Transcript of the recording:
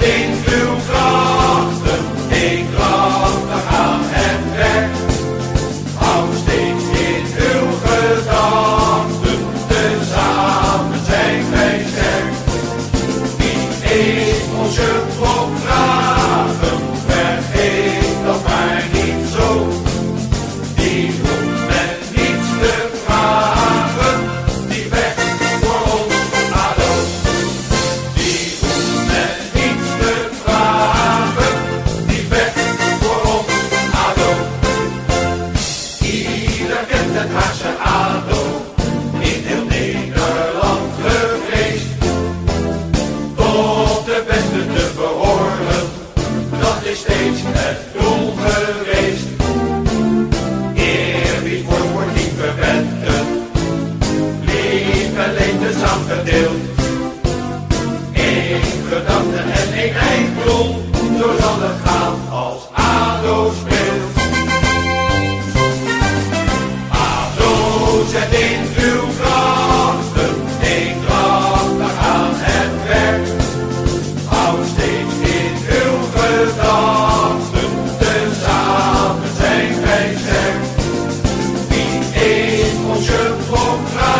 In uw krachten, in klachten aan het recht. Hou steeds in uw gedachten, tezamen zijn wij sterk. Die eet ons je. het doel geweest. Eerbied voor voor lieve wetten, lief en leed. 全风浪。